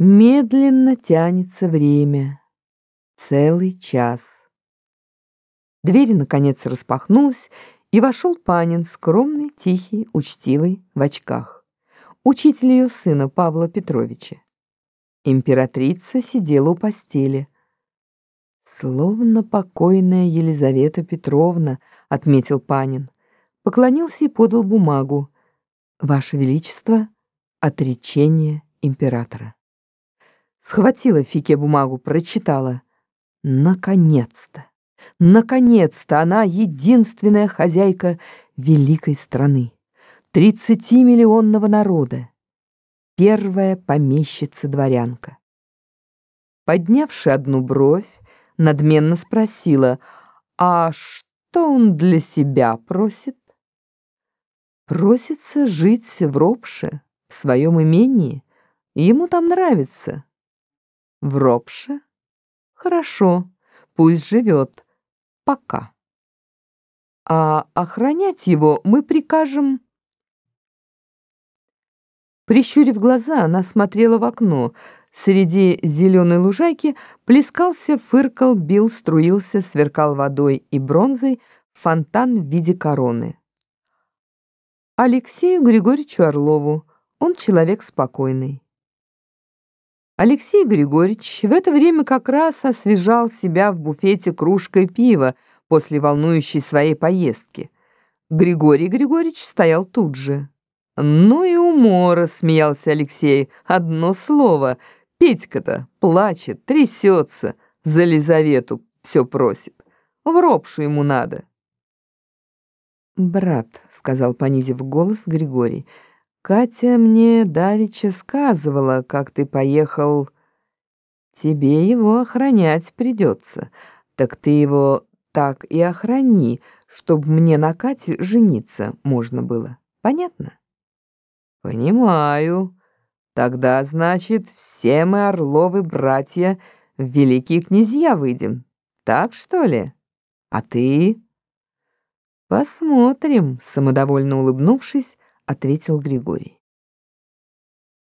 Медленно тянется время. Целый час. Дверь, наконец, распахнулась, и вошел Панин, скромный, тихий, учтивый, в очках. Учитель ее сына Павла Петровича. Императрица сидела у постели. «Словно покойная Елизавета Петровна», — отметил Панин. Поклонился и подал бумагу. «Ваше Величество, отречение императора». Схватила Фике бумагу, прочитала. Наконец-то! Наконец-то она единственная хозяйка великой страны, тридцатимиллионного народа, первая помещица-дворянка. Поднявши одну бровь, надменно спросила, а что он для себя просит? Просится жить в Ропше, в своем имении. Ему там нравится. В Ропше? Хорошо, пусть живет. Пока. А охранять его мы прикажем... Прищурив глаза, она смотрела в окно. Среди зеленой лужайки плескался, фыркал, бил, струился, сверкал водой и бронзой фонтан в виде короны. Алексею Григорьевичу Орлову. Он человек спокойный. Алексей Григорьевич в это время как раз освежал себя в буфете кружкой пива после волнующей своей поездки. Григорий Григорьевич стоял тут же. «Ну и умора», — смеялся Алексей, — «одно слово. Петька-то плачет, трясется, за Лизавету все просит. В ропшу ему надо». «Брат», — сказал, понизив голос Григорий, — Катя мне давеча сказывала, как ты поехал. Тебе его охранять придется. Так ты его так и охрани, чтобы мне на Кате жениться можно было. Понятно? Понимаю. Тогда, значит, все мы Орловы братья в великие князья выйдем. Так, что ли? А ты? Посмотрим, самодовольно улыбнувшись, ответил Григорий.